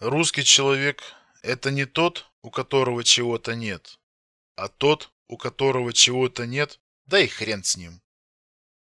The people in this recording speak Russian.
Русский человек – это не тот, у которого чего-то нет, а тот, у которого чего-то нет, да и хрен с ним.